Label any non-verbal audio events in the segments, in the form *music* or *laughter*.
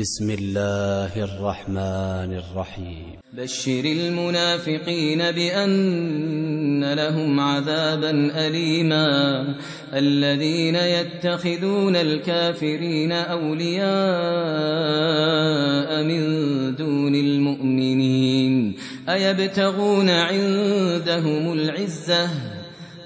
بسم الله الرحمن الرحيم. بشر المنافقين بأن لهم عذابا أليما. الذين يتخذون الكافرين أولياء من دون المؤمنين. أيبتغون عندهم العزة؟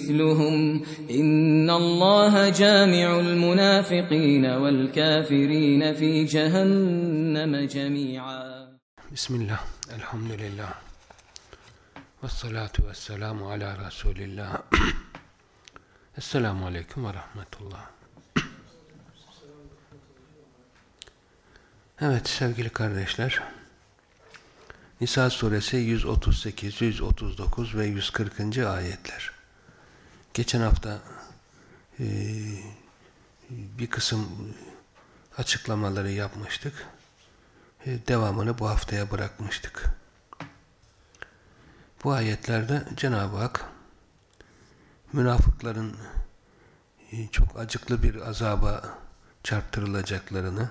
مثلهم إن الله جامع المنافقين والكافرين في جهنم جميعا Bismillah, elhamdülillah. Ve salatu ve selamu ala Resulillah. Esselamu aleyküm ve rahmetullah. Evet sevgili kardeşler. Nisa suresi 138, 139 ve 140. ayetler. Geçen hafta e, bir kısım açıklamaları yapmıştık. E, devamını bu haftaya bırakmıştık. Bu ayetlerde Cenab-ı Hak münafıkların e, çok acıklı bir azaba çarptırılacaklarını,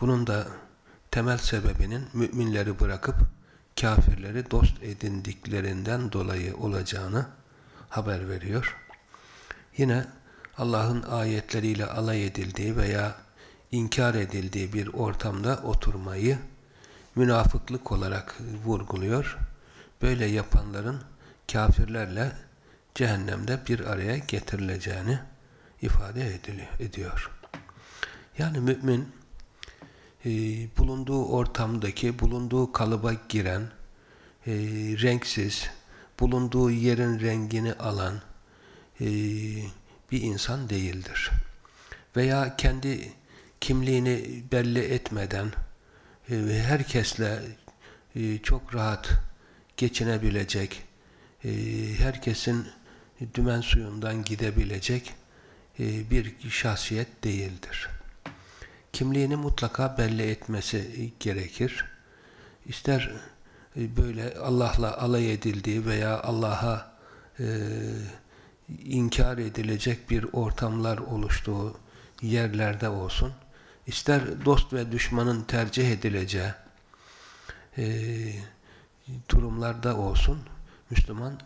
bunun da temel sebebinin müminleri bırakıp kafirleri dost edindiklerinden dolayı olacağını haber veriyor. Yine Allah'ın ayetleriyle alay edildiği veya inkar edildiği bir ortamda oturmayı münafıklık olarak vurguluyor. Böyle yapanların kafirlerle cehennemde bir araya getirileceğini ifade ediyor. Yani mümin e, bulunduğu ortamdaki, bulunduğu kalıba giren, e, renksiz, bulunduğu yerin rengini alan e, bir insan değildir. Veya kendi kimliğini belli etmeden e, herkesle e, çok rahat geçinebilecek, e, herkesin dümen suyundan gidebilecek e, bir şahsiyet değildir. Kimliğini mutlaka belli etmesi gerekir. İster böyle Allah'la alay edildiği veya Allah'a e, inkar edilecek bir ortamlar oluştuğu yerlerde olsun, ister dost ve düşmanın tercih edileceği e, durumlarda olsun, Müslüman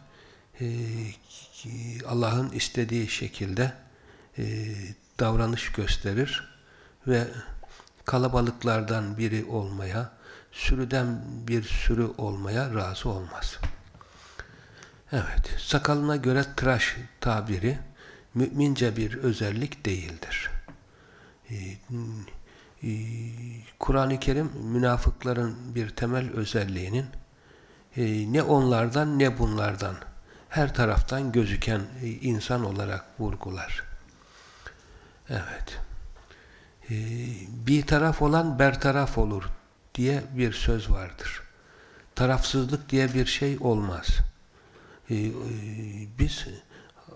e, Allah'ın istediği şekilde e, davranış gösterir ve kalabalıklardan biri olmaya, sürüden bir sürü olmaya razı olmaz. Evet, sakalına göre tıraş tabiri mümince bir özellik değildir. Kur'an-ı Kerim münafıkların bir temel özelliğinin ne onlardan ne bunlardan her taraftan gözüken insan olarak vurgular. Evet. Bir taraf olan bertaraf olur diye bir söz vardır. Tarafsızlık diye bir şey olmaz. Biz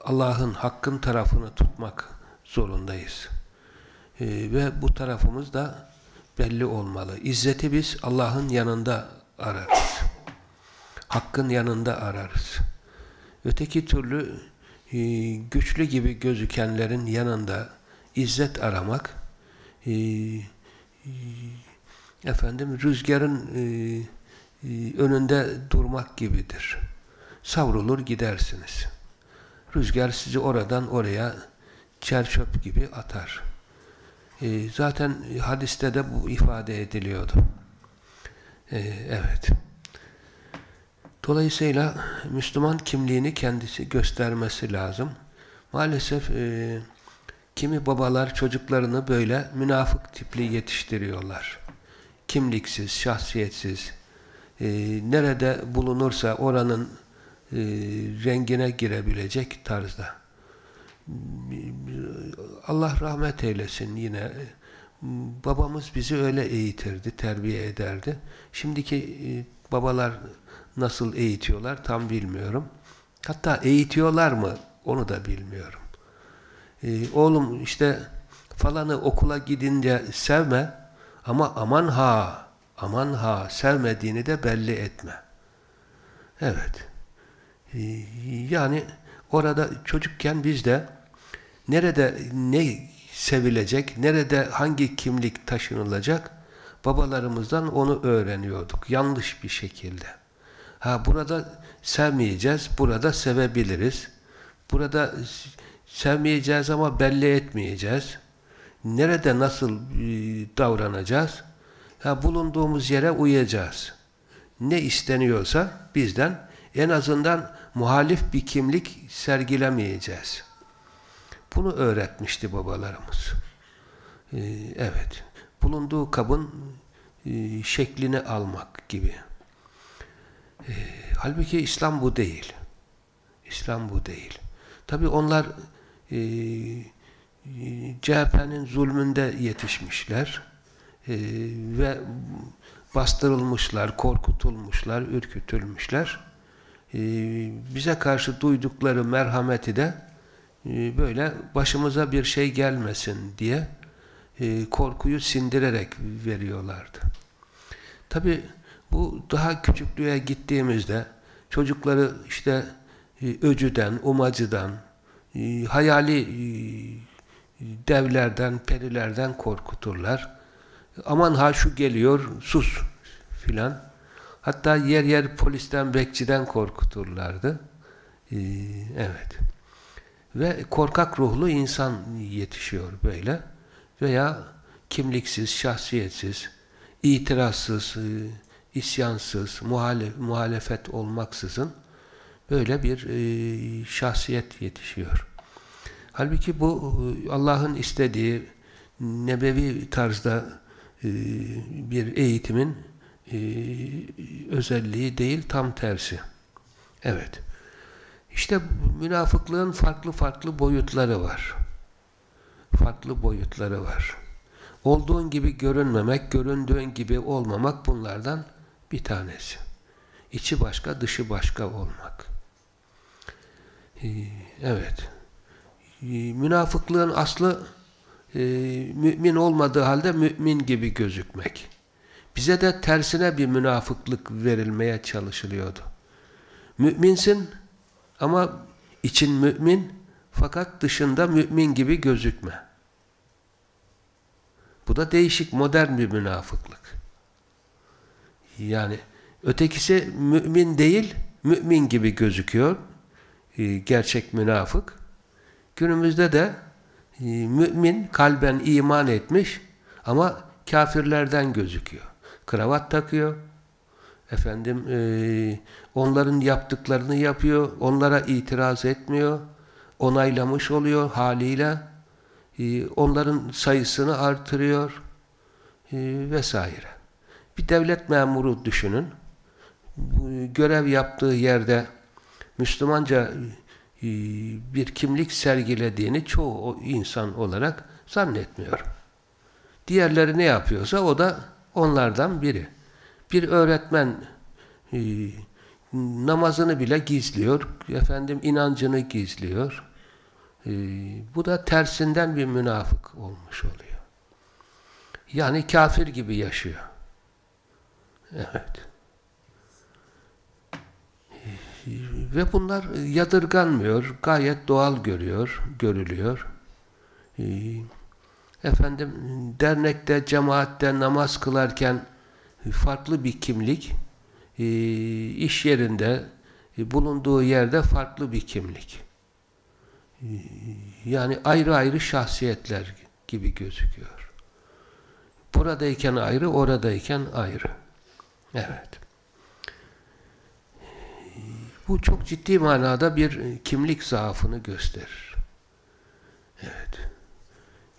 Allah'ın hakkın tarafını tutmak zorundayız. Ve bu tarafımız da belli olmalı. İzzeti biz Allah'ın yanında ararız. Hakkın yanında ararız. Öteki türlü güçlü gibi gözükenlerin yanında izzet aramak efendim rüzgarın önünde durmak gibidir. Savrulur gidersiniz. Rüzgar sizi oradan oraya çerçöp gibi atar. E, zaten hadiste de bu ifade ediliyordu. E, evet. Dolayısıyla Müslüman kimliğini kendisi göstermesi lazım. Maalesef e, kimi babalar çocuklarını böyle münafık tipli yetiştiriyorlar. Kimliksiz, şahsiyetsiz, e, nerede bulunursa oranın e, rengine girebilecek tarzda. Allah rahmet eylesin yine. Babamız bizi öyle eğitirdi, terbiye ederdi. Şimdiki e, babalar nasıl eğitiyorlar tam bilmiyorum. Hatta eğitiyorlar mı onu da bilmiyorum. Ee, oğlum işte falanı okula gidince sevme ama aman ha aman ha sevmediğini de belli etme. Evet. Ee, yani orada çocukken biz de nerede ne sevilecek, nerede hangi kimlik taşınılacak babalarımızdan onu öğreniyorduk. Yanlış bir şekilde. Ha burada sevmeyeceğiz, burada sevebiliriz. Burada sevmeyeceğiz ama belli etmeyeceğiz. Nerede nasıl e, davranacağız? Ha, bulunduğumuz yere uyacağız. Ne isteniyorsa bizden en azından muhalif bir kimlik sergilemeyeceğiz. Bunu öğretmişti babalarımız. Ee, evet. Bulunduğu kabın e, şeklini almak gibi. E, halbuki İslam bu değil. İslam bu değil. Tabi onlar e, CHP'nin zulmünde yetişmişler ve bastırılmışlar, korkutulmuşlar, ürkütülmüşler. Bize karşı duydukları merhameti de böyle başımıza bir şey gelmesin diye korkuyu sindirerek veriyorlardı. Tabi bu daha küçüklüğe gittiğimizde çocukları işte e, öcüden, umacıdan, e, hayali e, devlerden, perilerden korkuturlar. Aman ha şu geliyor, sus filan. Hatta yer yer polisten, bekçiden korkuturlardı. Evet. Ve korkak ruhlu insan yetişiyor böyle. Veya kimliksiz, şahsiyetsiz, itirazsız, isyansız, muhalef, muhalefet olmaksızın böyle bir e, şahsiyet yetişiyor. Halbuki bu e, Allah'ın istediği nebevi tarzda e, bir eğitimin e, özelliği değil, tam tersi. Evet. İşte münafıklığın farklı farklı boyutları var. Farklı boyutları var. Olduğun gibi görünmemek, göründüğün gibi olmamak bunlardan bir tanesi. İçi başka, dışı başka olmak. Ee, evet. Ee, münafıklığın aslı e, mümin olmadığı halde mümin gibi gözükmek. Bize de tersine bir münafıklık verilmeye çalışılıyordu. Müminsin ama için mümin fakat dışında mümin gibi gözükme. Bu da değişik, modern bir münafıklık. Yani ötekisi mümin değil, mümin gibi gözüküyor. E, gerçek münafık. Günümüzde de e, mümin kalben iman etmiş ama kafirlerden gözüküyor. Kravat takıyor. Efendim e, onların yaptıklarını yapıyor. Onlara itiraz etmiyor. Onaylamış oluyor haliyle. onların sayısını artırıyor. vesaire. Bir devlet memuru düşünün. görev yaptığı yerde Müslümanca e, bir kimlik sergilediğini çoğu insan olarak zannetmiyor. Diğerleri ne yapıyorsa o da onlardan biri. Bir öğretmen e, namazını bile gizliyor, efendim inancını gizliyor. E, bu da tersinden bir münafık olmuş oluyor. Yani kafir gibi yaşıyor. Evet. Ve bunlar yadırganmıyor, gayet doğal görüyor, görülüyor. Ee, efendim dernekte, cemaatte namaz kılarken farklı bir kimlik, iş yerinde, e, bulunduğu yerde farklı bir kimlik. Yani ayrı ayrı şahsiyetler gibi gözüküyor. Buradayken ayrı, oradayken ayrı. Evet. Bu çok ciddi manada bir kimlik zaafını gösterir. Evet.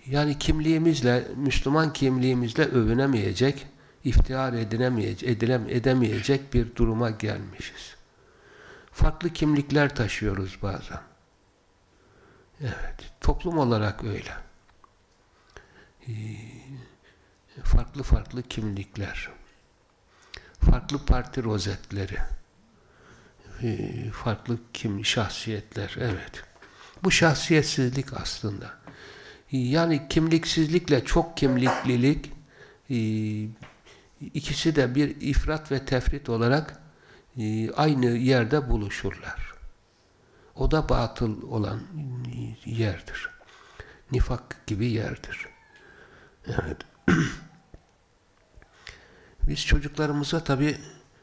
Yani kimliğimizle, Müslüman kimliğimizle övünemeyecek, iftihar edilemeyecek, edilem, edemeyecek bir duruma gelmişiz. Farklı kimlikler taşıyoruz bazen. Evet, toplum olarak öyle. Ee, farklı farklı kimlikler, farklı parti rozetleri, farklı kim şahsiyetler, evet. Bu şahsiyetsizlik aslında. Yani kimliksizlikle çok kimliklilik e, ikisi de bir ifrat ve tefrit olarak e, aynı yerde buluşurlar. O da batıl olan yerdir. Nifak gibi yerdir. Evet. *clears throat* Biz çocuklarımıza tabi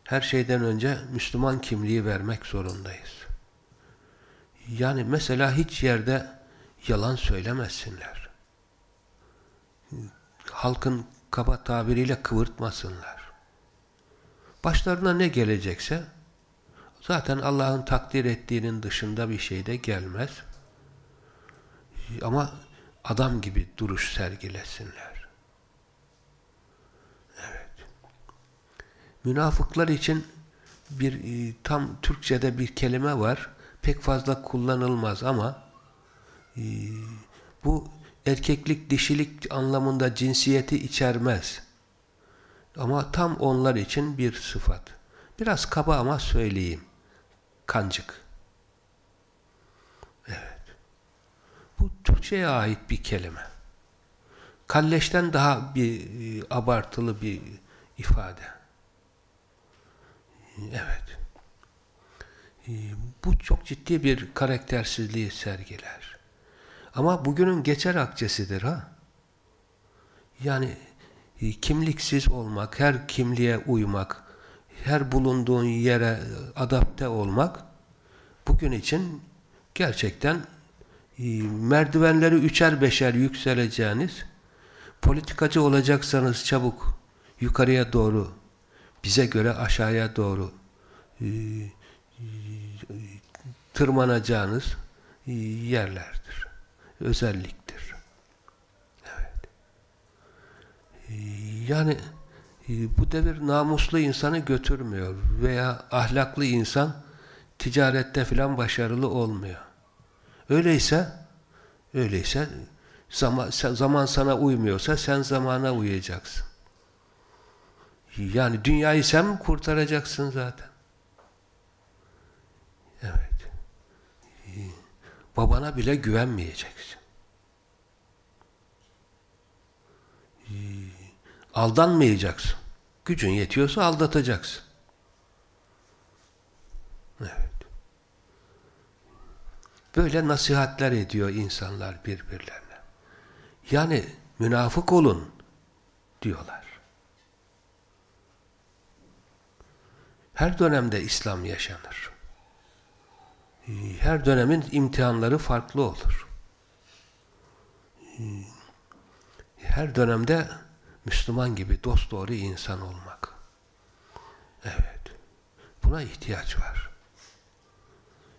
her şeyden önce Müslüman kimliği vermek zorundayız. Yani mesela hiç yerde yalan söylemesinler. Halkın kaba tabiriyle kıvırtmasınlar. Başlarına ne gelecekse zaten Allah'ın takdir ettiğinin dışında bir şey de gelmez. Ama adam gibi duruş sergilesinler. Evet. Münafıklar için bir e, tam Türkçe'de bir kelime var. Pek fazla kullanılmaz ama e, bu erkeklik, dişilik anlamında cinsiyeti içermez. Ama tam onlar için bir sıfat. Biraz kaba ama söyleyeyim. Kancık. Evet. Bu Türkçe'ye ait bir kelime. Kalleşten daha bir e, abartılı bir ifade. Evet. E, bu çok ciddi bir karaktersizliği sergiler. Ama bugünün geçer akçesidir ha. Yani e, kimliksiz olmak, her kimliğe uymak, her bulunduğun yere adapte olmak bugün için gerçekten e, merdivenleri üçer beşer yükseleceğiniz politikacı olacaksanız çabuk yukarıya doğru bize göre aşağıya doğru e, tırmanacağınız yerlerdir. Özelliktir. Evet. Yani bu devir namuslu insanı götürmüyor veya ahlaklı insan ticarette filan başarılı olmuyor. Öyleyse öyleyse zaman, zaman sana uymuyorsa sen zamana uyacaksın. Yani dünyayı sen mi kurtaracaksın zaten? Evet. Babana bile güvenmeyeceksin. Aldanmayacaksın. Gücün yetiyorsa aldatacaksın. Evet. Böyle nasihatler ediyor insanlar birbirlerine. Yani münafık olun diyorlar. Her dönemde İslam yaşanır. Her dönemin imtihanları farklı olur. Her dönemde Müslüman gibi dosdoğru insan olmak. Evet. Buna ihtiyaç var.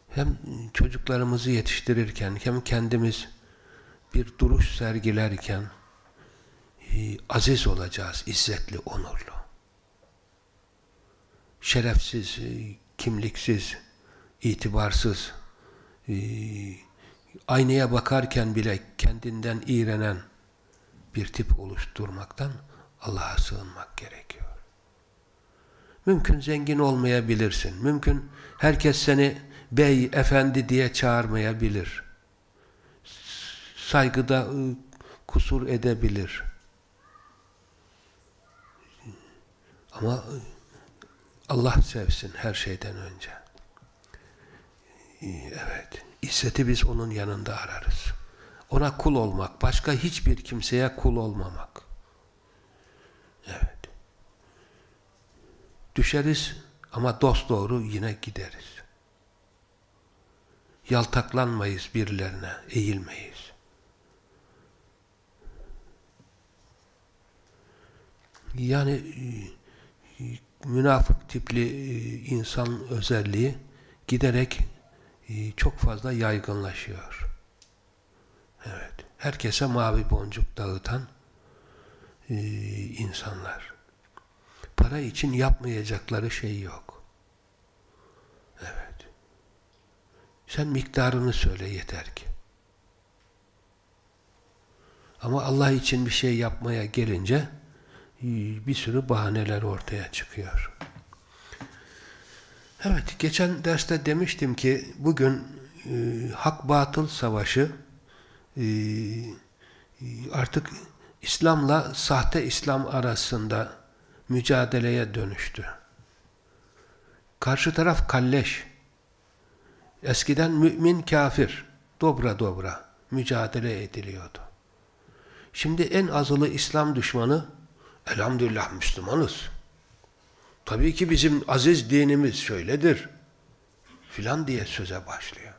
Hem çocuklarımızı yetiştirirken hem kendimiz bir duruş sergilerken e, aziz olacağız, izzetli, onurlu. Şerefsiz, e, kimliksiz, itibarsız, e, aynaya bakarken bile kendinden iğrenen bir tip oluşturmaktan Allah'a sığınmak gerekiyor. Mümkün zengin olmayabilirsin. Mümkün herkes seni bey, efendi diye çağırmayabilir. Saygıda ıı, kusur edebilir. Ama Allah sevsin her şeyden önce. Evet. İzzeti biz onun yanında ararız. Ona kul olmak, başka hiçbir kimseye kul olmamak. Evet. Düşeriz ama dost doğru yine gideriz. Yaltaklanmayız birilerine, eğilmeyiz. Yani münafık tipli e, insan özelliği giderek e, çok fazla yaygınlaşıyor. Evet. Herkese mavi boncuk dağıtan e, insanlar. Para için yapmayacakları şey yok. Evet. Sen miktarını söyle yeter ki. Ama Allah için bir şey yapmaya gelince bir sürü bahaneler ortaya çıkıyor. Evet, geçen derste demiştim ki bugün e, hak-batıl savaşı e, artık İslam'la sahte İslam arasında mücadeleye dönüştü. Karşı taraf kalleş. Eskiden mümin kafir, dobra dobra mücadele ediliyordu. Şimdi en azılı İslam düşmanı elhamdülillah Müslümanız. Tabii ki bizim aziz dinimiz şöyledir. Filan diye söze başlıyor.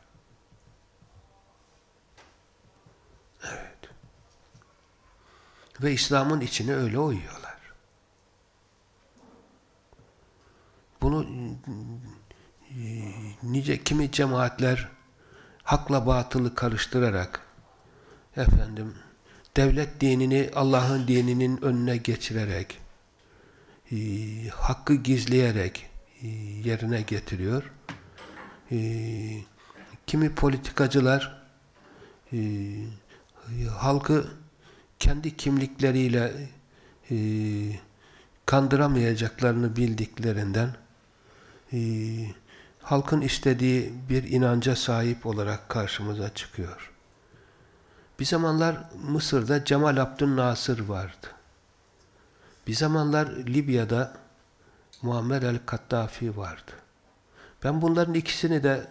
Evet. Ve İslam'ın içine öyle uyuyorlar. Bunu e, nice kimi cemaatler hakla batılı karıştırarak efendim devlet dinini Allah'ın dininin önüne geçirerek e, hakkı gizleyerek e, yerine getiriyor. E, kimi politikacılar e, halkı kendi kimlikleriyle e, kandıramayacaklarını bildiklerinden e, halkın istediği bir inanca sahip olarak karşımıza çıkıyor. Bir zamanlar Mısır'da Cemal Abdülnasır vardı. Bir zamanlar Libya'da Muammer el-Kattafi vardı. Ben bunların ikisini de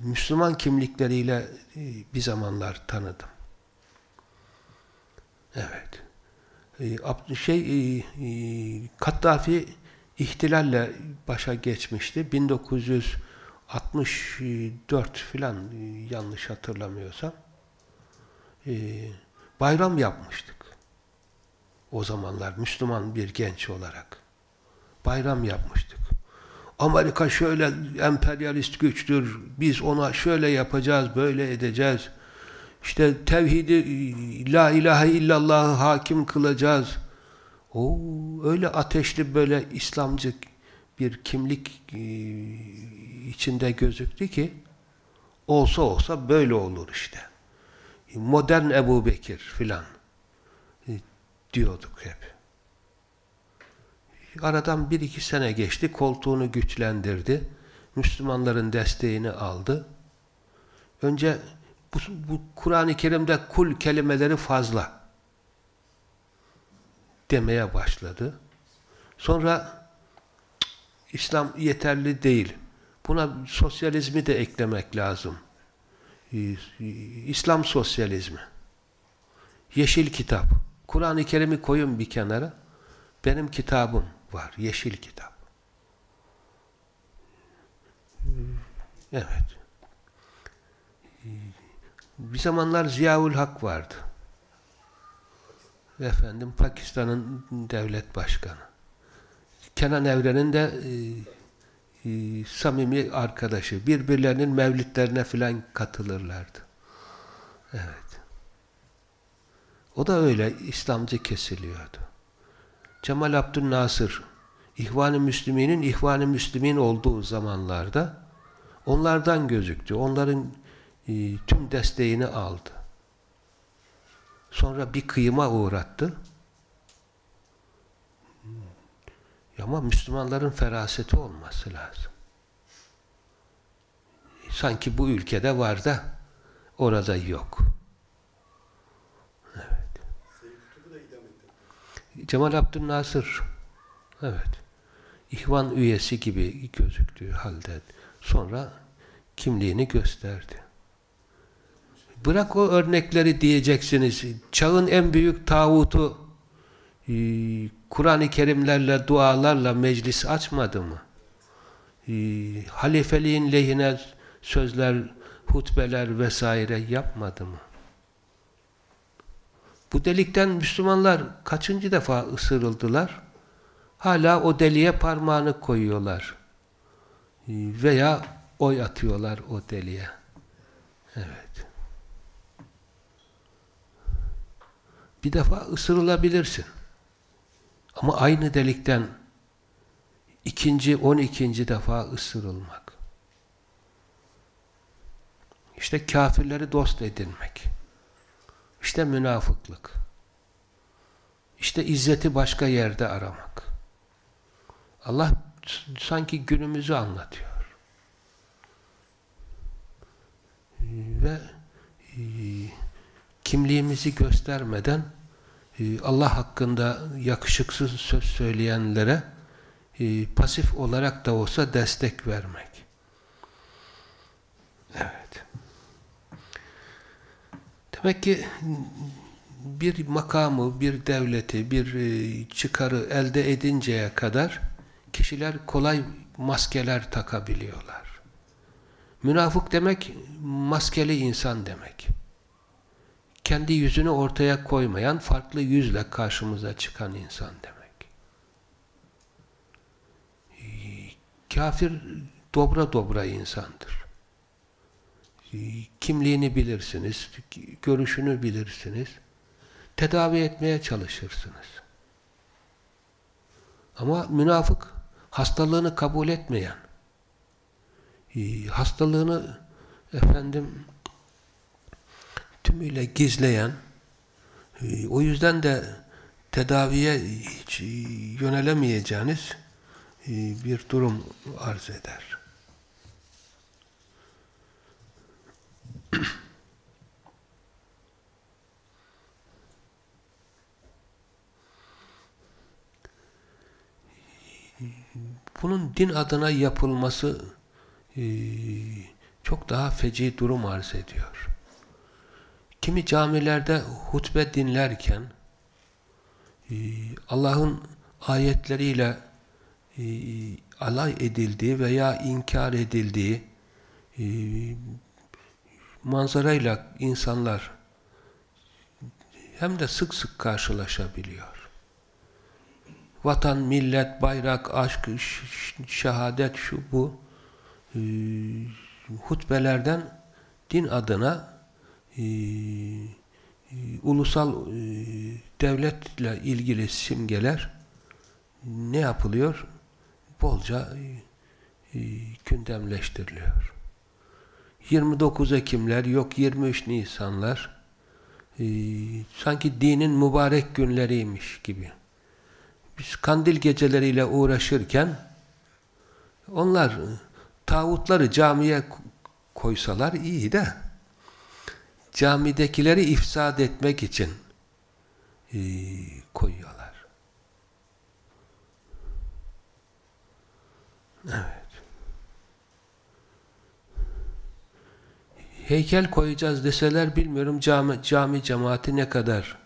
Müslüman kimlikleriyle e, bir zamanlar tanıdım. Evet. E, şey e, Kattafi ihtilalle başa geçmişti. 1964 filan yanlış hatırlamıyorsam. Bayram yapmıştık. O zamanlar Müslüman bir genç olarak. Bayram yapmıştık. Amerika şöyle emperyalist güçtür, biz ona şöyle yapacağız, böyle edeceğiz. İşte tevhidi, la ilahe illallah'ı hakim kılacağız. O öyle ateşli böyle İslamcı bir kimlik e, içinde gözüktü ki olsa olsa böyle olur işte. Modern Ebu Bekir filan diyorduk hep. Aradan bir iki sene geçti, koltuğunu güçlendirdi. Müslümanların desteğini aldı. Önce bu, bu Kur'an-ı Kerim'de kul kelimeleri fazla demeye başladı. Sonra İslam yeterli değil. Buna sosyalizmi de eklemek lazım. İslam sosyalizmi. Yeşil kitap. Kur'an-ı Kerim'i koyun bir kenara. Benim kitabım var. Yeşil kitap. Evet. Bir zamanlar Ziyaül Hak vardı. Efendim Pakistan'ın devlet başkanı. Kenan Evren'in de e, e, samimi arkadaşı. Birbirlerinin mevlitlerine filan katılırlardı. Evet. O da öyle İslamcı kesiliyordu. Cemal Abdülnasır İhvan-ı Müslümin'in İhvan-ı Müslümin olduğu zamanlarda onlardan gözüktü. Onların e, tüm desteğini aldı. Sonra bir kıyıma uğrattı. Ama Müslümanların feraseti olması lazım. Sanki bu ülkede var da orada yok. Cemal Abdülnasır evet İhvan üyesi gibi gözüktüğü halde sonra kimliğini gösterdi. Bırak o örnekleri diyeceksiniz. Çağın en büyük tağutu e, Kur'an-ı Kerimlerle, dualarla meclis açmadı mı? E, halifeliğin lehine sözler, hutbeler vesaire yapmadı mı? Bu delikten Müslümanlar kaçıncı defa ısırıldılar? Hala o deliğe parmağını koyuyorlar. Veya oy atıyorlar o deliğe. Evet. Bir defa ısırılabilirsin. Ama aynı delikten ikinci, on ikinci defa ısırılmak. İşte kafirleri dost edinmek. İşte münafıklık. İşte izzeti başka yerde aramak. Allah sanki günümüzü anlatıyor. Ve e, kimliğimizi göstermeden Allah hakkında yakışıksız söz söyleyenlere e, pasif olarak da olsa destek vermek. Evet. Demek ki bir makamı, bir devleti, bir çıkarı elde edinceye kadar kişiler kolay maskeler takabiliyorlar. Münafık demek maskeli insan demek. Kendi yüzünü ortaya koymayan, farklı yüzle karşımıza çıkan insan demek. Kafir dobra dobra insandır. Kimliğini bilirsiniz, görüşünü bilirsiniz, tedavi etmeye çalışırsınız. Ama münafık hastalığını kabul etmeyen, e, hastalığını efendim tümüyle gizleyen, e, o yüzden de tedaviye hiç yönelemeyeceğiniz e, bir durum arz eder. *clears throat* Bunun din adına yapılması e, çok daha feci durum arz ediyor. Kimi camilerde hutbe dinlerken e, Allah'ın ayetleriyle e, alay edildiği veya inkar edildiği e, manzarayla insanlar hem de sık sık karşılaşabiliyor. Vatan, millet, bayrak, aşk, şehadet, şu bu hutbelerden din adına e, e, ulusal e, devletle ilgili simgeler ne yapılıyor? Bolca e, gündemleştiriliyor. 29 Ekimler, yok 23 Nisanlar e, sanki dinin mübarek günleriymiş gibi. Biz kandil geceleriyle uğraşırken onlar tağutları camiye koysalar iyi de camidekileri ifsad etmek için e, koyuyorlar. Evet. Heykel koyacağız deseler bilmiyorum cami, cami cemaati ne kadar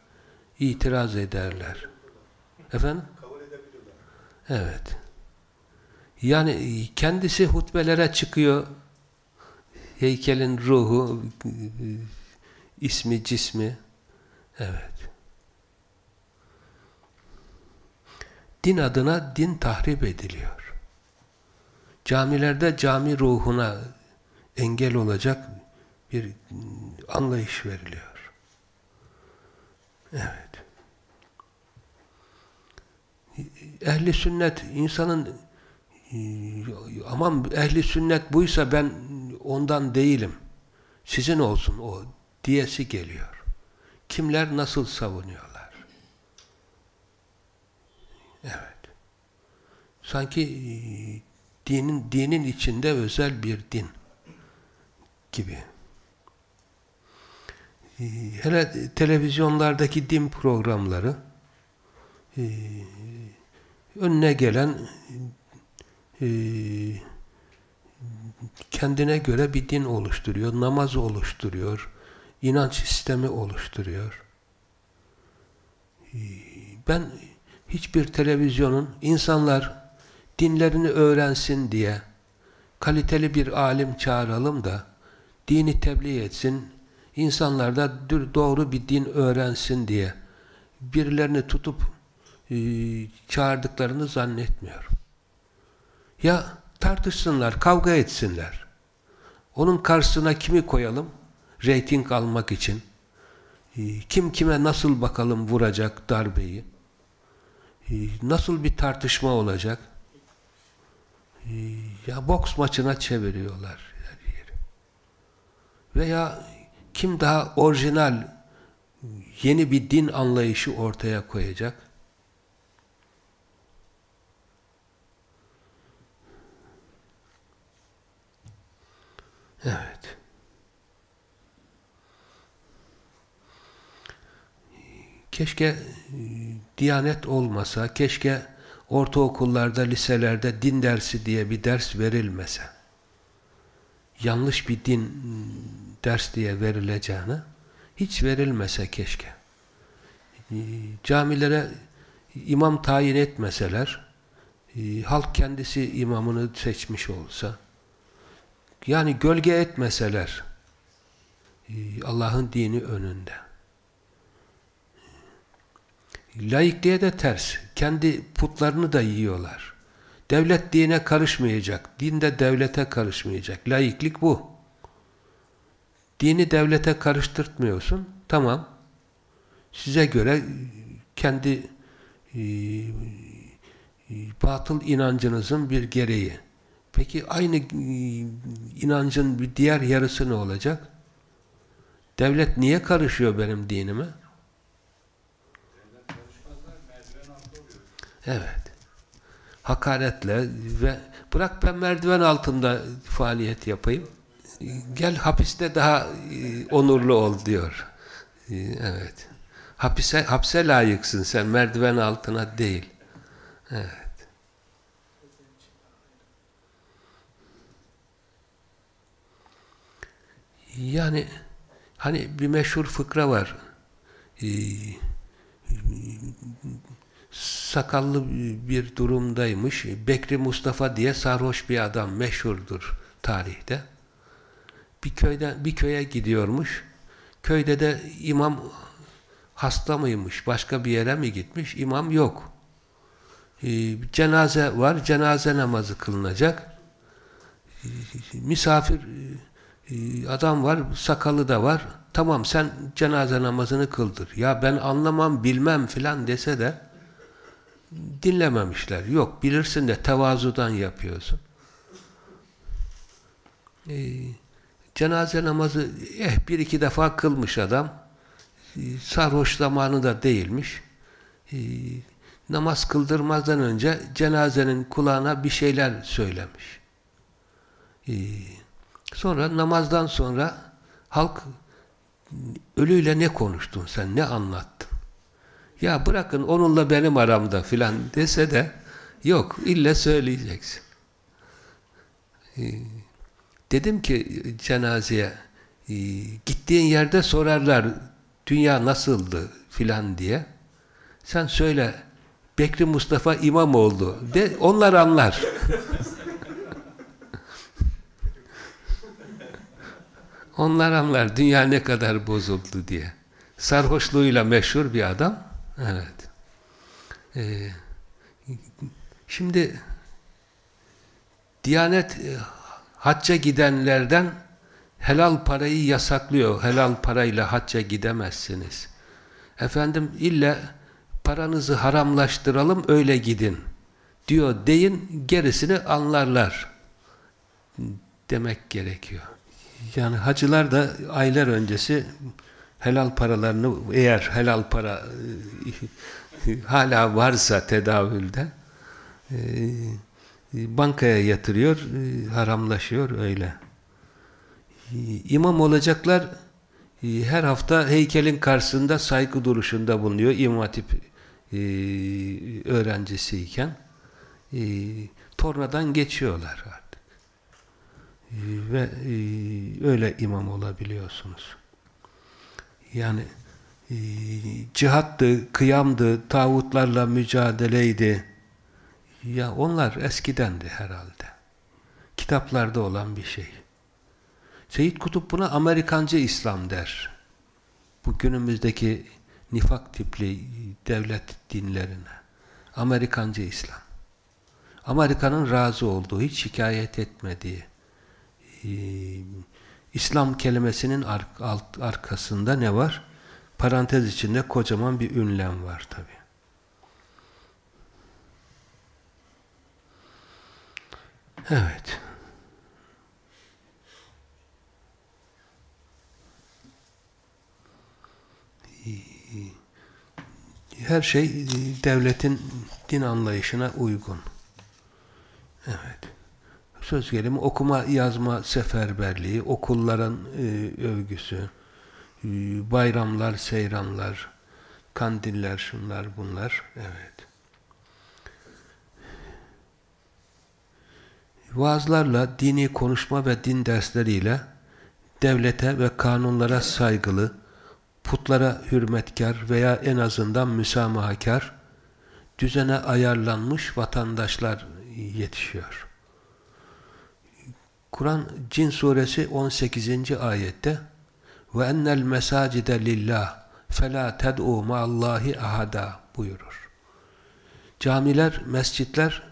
itiraz ederler. Efendim? Evet. Yani kendisi hutbelere çıkıyor. Heykelin ruhu, ismi, cismi. Evet. Din adına din tahrip ediliyor. Camilerde cami ruhuna engel olacak bir anlayış veriliyor. Evet. Ehli sünnet insanın aman ehli sünnet buysa ben ondan değilim. Sizin olsun o diyesi geliyor. Kimler nasıl savunuyorlar? Evet. Sanki e, dinin dinin içinde özel bir din gibi. E, hele televizyonlardaki din programları e, önüne gelen kendine göre bir din oluşturuyor, namaz oluşturuyor, inanç sistemi oluşturuyor. Ben hiçbir televizyonun insanlar dinlerini öğrensin diye kaliteli bir alim çağıralım da dini tebliğ etsin, insanlar da doğru bir din öğrensin diye birilerini tutup e, çağırdıklarını zannetmiyorum. Ya tartışsınlar, kavga etsinler. Onun karşısına kimi koyalım? Rating almak için. E, kim kime nasıl bakalım vuracak darbeyi? E, nasıl bir tartışma olacak? E, ya boks maçına çeviriyorlar her yeri. Veya kim daha orijinal yeni bir din anlayışı ortaya koyacak? Evet. Keşke e, Diyanet olmasa, keşke ortaokullarda, liselerde din dersi diye bir ders verilmese. Yanlış bir din ders diye verileceğine hiç verilmese keşke. E, camilere imam tayin etmeseler, e, halk kendisi imamını seçmiş olsa, yani gölge etmeseler Allah'ın dini önünde. Laikliğe de ters. Kendi putlarını da yiyorlar. Devlet dine karışmayacak. Din de devlete karışmayacak. Laiklik bu. Dini devlete karıştırtmıyorsun. Tamam. Size göre kendi e, e, batıl inancınızın bir gereği. Peki aynı e, inancın bir diğer yarısı ne olacak? Devlet niye karışıyor benim dinime? Evet. Hakaretle ve bırak ben merdiven altında faaliyet yapayım. Gel hapiste daha e, onurlu ol diyor. E, evet. Hapise, hapse layıksın sen merdiven altına değil. Evet. Yani hani bir meşhur fıkra var. Ee, sakallı bir durumdaymış. Bekri Mustafa diye sarhoş bir adam meşhurdur tarihte. Bir köyden bir köye gidiyormuş. Köyde de imam hasta mıymış? Başka bir yere mi gitmiş? İmam yok. Ee, cenaze var. Cenaze namazı kılınacak. Ee, misafir e, adam var. Sakalı da var. Tamam sen cenaze namazını kıldır. Ya ben anlamam, bilmem filan dese de dinlememişler. Yok bilirsin de tevazudan yapıyorsun. Ee, cenaze namazı eh bir iki defa kılmış adam. Ee, sarhoş zamanı da değilmiş. Ee, namaz kıldırmazdan önce cenazenin kulağına bir şeyler söylemiş. Ee, sonra namazdan sonra halk ölüyle ne konuştun sen, ne anlattın? Ya bırakın onunla benim aramda filan dese de yok ille söyleyeceksin. Ee, dedim ki cenazeye e, gittiğin yerde sorarlar dünya nasıldı filan diye. Sen söyle Bekri Mustafa imam oldu. De, onlar anlar. *laughs* onlar anlar dünya ne kadar bozuldu diye. Sarhoşluğuyla meşhur bir adam Evet. Ee, şimdi Diyanet e, hacca gidenlerden helal parayı yasaklıyor. Helal parayla hacca gidemezsiniz. Efendim illa paranızı haramlaştıralım öyle gidin diyor deyin gerisini anlarlar demek gerekiyor. Yani hacılar da aylar öncesi helal paralarını eğer helal para e, *laughs* hala varsa tedavülde e, bankaya yatırıyor, e, haramlaşıyor öyle. İmam olacaklar her hafta heykelin karşısında saygı duruşunda bulunuyor. İmam Hatip öğrencisiyken tornadan geçiyorlar artık. Ve öyle imam olabiliyorsunuz yani e, cihattı, kıyamdı, tağutlarla mücadeleydi. Ya onlar eskidendi herhalde. Kitaplarda olan bir şey. Seyyid Kutup buna Amerikancı İslam der. Bu günümüzdeki nifak tipli devlet dinlerine. Amerikancı İslam. Amerika'nın razı olduğu, hiç şikayet etmediği, e, İslam kelimesinin ar alt, arkasında ne var? Parantez içinde kocaman bir ünlem var tabi. Evet. Her şey devletin din anlayışına uygun. Evet. Söz gelimi okuma yazma seferberliği, okulların e, övgüsü, e, bayramlar, seyranlar, kandiller, şunlar bunlar. Evet. Vaazlarla, dini konuşma ve din dersleriyle devlete ve kanunlara saygılı, putlara hürmetkar veya en azından müsamahakar, düzene ayarlanmış vatandaşlar yetişiyor. Kur'an Cin suresi 18. ayette ve ennel mesacide lillah fela ted'u ma'allahi ahada buyurur. Camiler, mescitler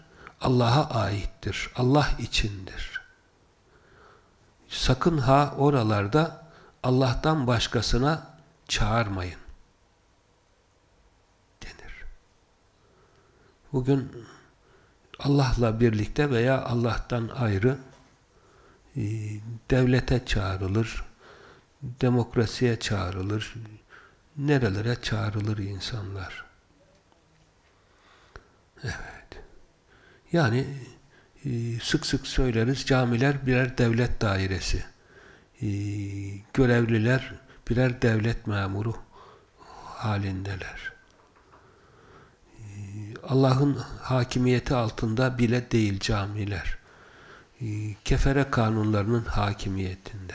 Allah'a aittir. Allah içindir. Sakın ha oralarda Allah'tan başkasına çağırmayın. Denir. Bugün Allah'la birlikte veya Allah'tan ayrı devlete çağrılır, demokrasiye çağrılır, nerelere çağrılır insanlar. Evet. Yani e, sık sık söyleriz, camiler birer devlet dairesi. E, görevliler birer devlet memuru halindeler. Allah'ın hakimiyeti altında bile değil camiler. Kefere kanunlarının hakimiyetinde.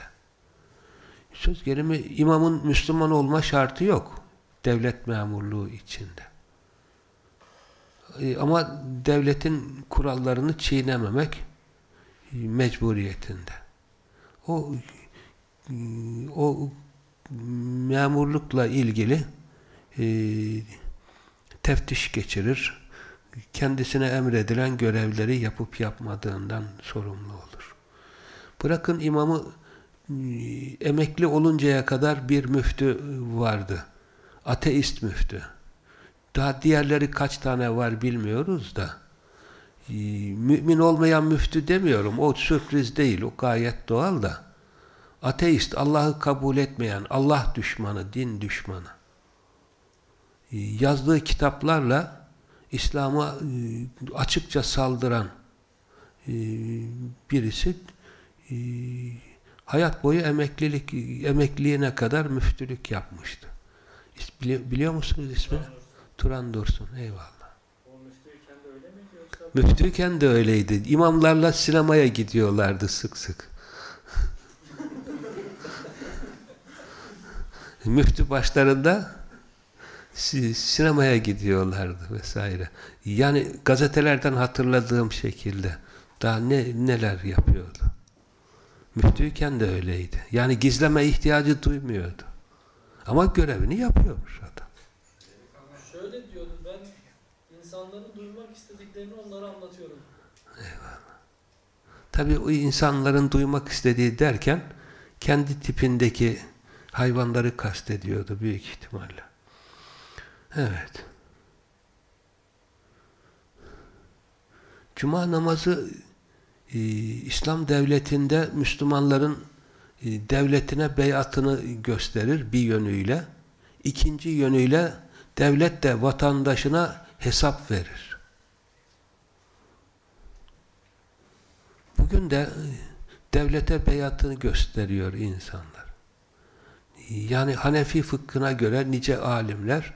Söz gelimi imamın Müslüman olma şartı yok. Devlet memurluğu içinde. Ama devletin kurallarını çiğnememek mecburiyetinde. O o memurlukla ilgili e, teftiş geçirir. Kendisine emredilen görevleri yapıp yapmadığından sorumlu olur. Bırakın imamı e, emekli oluncaya kadar bir müftü vardı. Ateist müftü. Daha diğerleri kaç tane var bilmiyoruz da. E, mümin olmayan müftü demiyorum. O sürpriz değil. O gayet doğal da ateist, Allah'ı kabul etmeyen, Allah düşmanı, din düşmanı yazdığı kitaplarla İslam'a e, açıkça saldıran e, birisi e, hayat boyu emeklilik emekliliğine kadar müftülük yapmıştı. Biliyor musunuz ismini? Turan Dursun. Eyvallah. Müftüyken de öyleydi. İmamlarla sinemaya gidiyorlardı sık sık. *laughs* müftü başlarında sinemaya gidiyorlardı vesaire. Yani gazetelerden hatırladığım şekilde daha ne neler yapıyordu. Müftüyken de öyleydi. Yani gizleme ihtiyacı duymuyordu. Ama görevini yapıyormuş adam. Şöyle diyordu ben insanların duymak istediklerini onlara anlatıyorum. Eyvallah. Tabii o insanların duymak istediği derken kendi tipindeki hayvanları kastediyordu büyük ihtimalle. Evet. Cuma namazı e, İslam devletinde Müslümanların e, devletine beyatını gösterir bir yönüyle. İkinci yönüyle devlet de vatandaşına hesap verir. Bugün de e, devlete beyatını gösteriyor insanlar yani Hanefi fıkhına göre nice alimler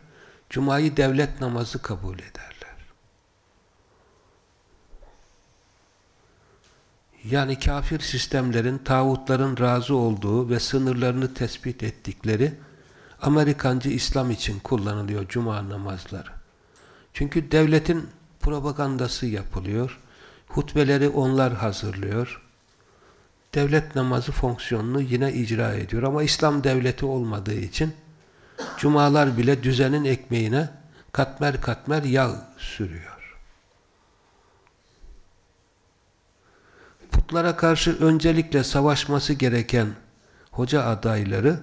Cuma'yı devlet namazı kabul ederler. Yani kafir sistemlerin, tağutların razı olduğu ve sınırlarını tespit ettikleri Amerikancı İslam için kullanılıyor Cuma namazları. Çünkü devletin propagandası yapılıyor. Hutbeleri onlar hazırlıyor. devlet namazı fonksiyonunu yine icra ediyor. Ama İslam devleti olmadığı için cumalar bile düzenin ekmeğine katmer katmer yağ sürüyor. Putlara karşı öncelikle savaşması gereken hoca adayları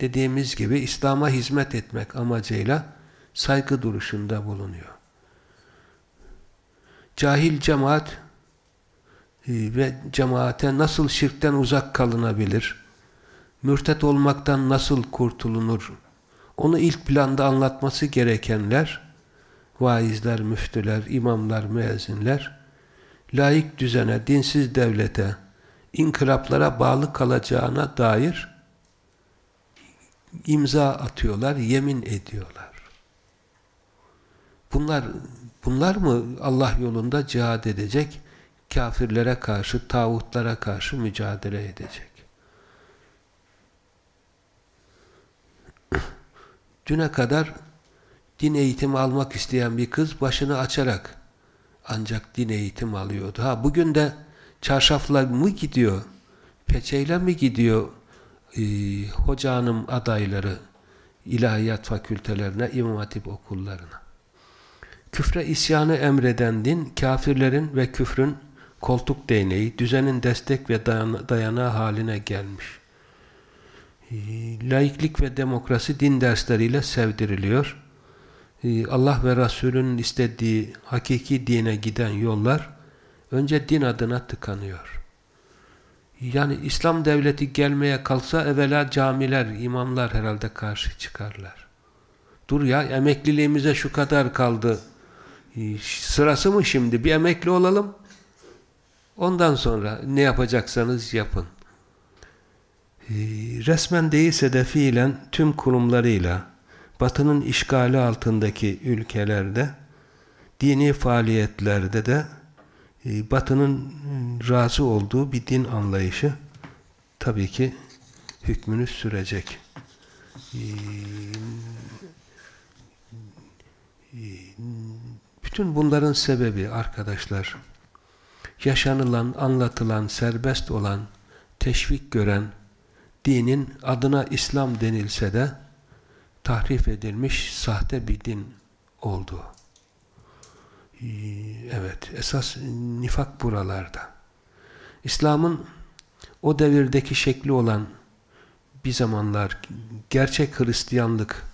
dediğimiz gibi İslam'a hizmet etmek amacıyla saygı duruşunda bulunuyor. Cahil cemaat e, ve cemaate nasıl şirkten uzak kalınabilir? Mürtet olmaktan nasıl kurtulunur? Onu ilk planda anlatması gerekenler, vaizler, müftüler, imamlar, müezzinler, laik düzene, dinsiz devlete, inkılaplara bağlı kalacağına dair imza atıyorlar, yemin ediyorlar. Bunlar bunlar mı Allah yolunda cihad edecek, kafirlere karşı, tağutlara karşı mücadele edecek? Düne kadar din eğitimi almak isteyen bir kız başını açarak ancak din eğitimi alıyordu. Ha bugün de çarşafla mı gidiyor, peçeyle mi gidiyor e, hoca hanım adayları ilahiyat fakültelerine, imam hatip okullarına? Küfre isyanı emreden din, kafirlerin ve küfrün koltuk değneği, düzenin destek ve dayanağı haline gelmiş. Ee, laiklik ve demokrasi din dersleriyle sevdiriliyor. Ee, Allah ve Resulünün istediği hakiki dine giden yollar önce din adına tıkanıyor. Yani İslam devleti gelmeye kalksa evvela camiler, imamlar herhalde karşı çıkarlar. Dur ya emekliliğimize şu kadar kaldı Sırası mı şimdi? Bir emekli olalım. Ondan sonra ne yapacaksanız yapın. Ee, resmen değilse de fiilen tüm kurumlarıyla Batı'nın işgali altındaki ülkelerde dini faaliyetlerde de e, Batı'nın razı olduğu bir din anlayışı tabii ki hükmünü sürecek. Ee, bütün bunların sebebi arkadaşlar, yaşanılan, anlatılan, serbest olan, teşvik gören, dinin adına İslam denilse de tahrif edilmiş sahte bir din oldu. Ee, evet, esas nifak buralarda. İslam'ın o devirdeki şekli olan bir zamanlar gerçek Hristiyanlık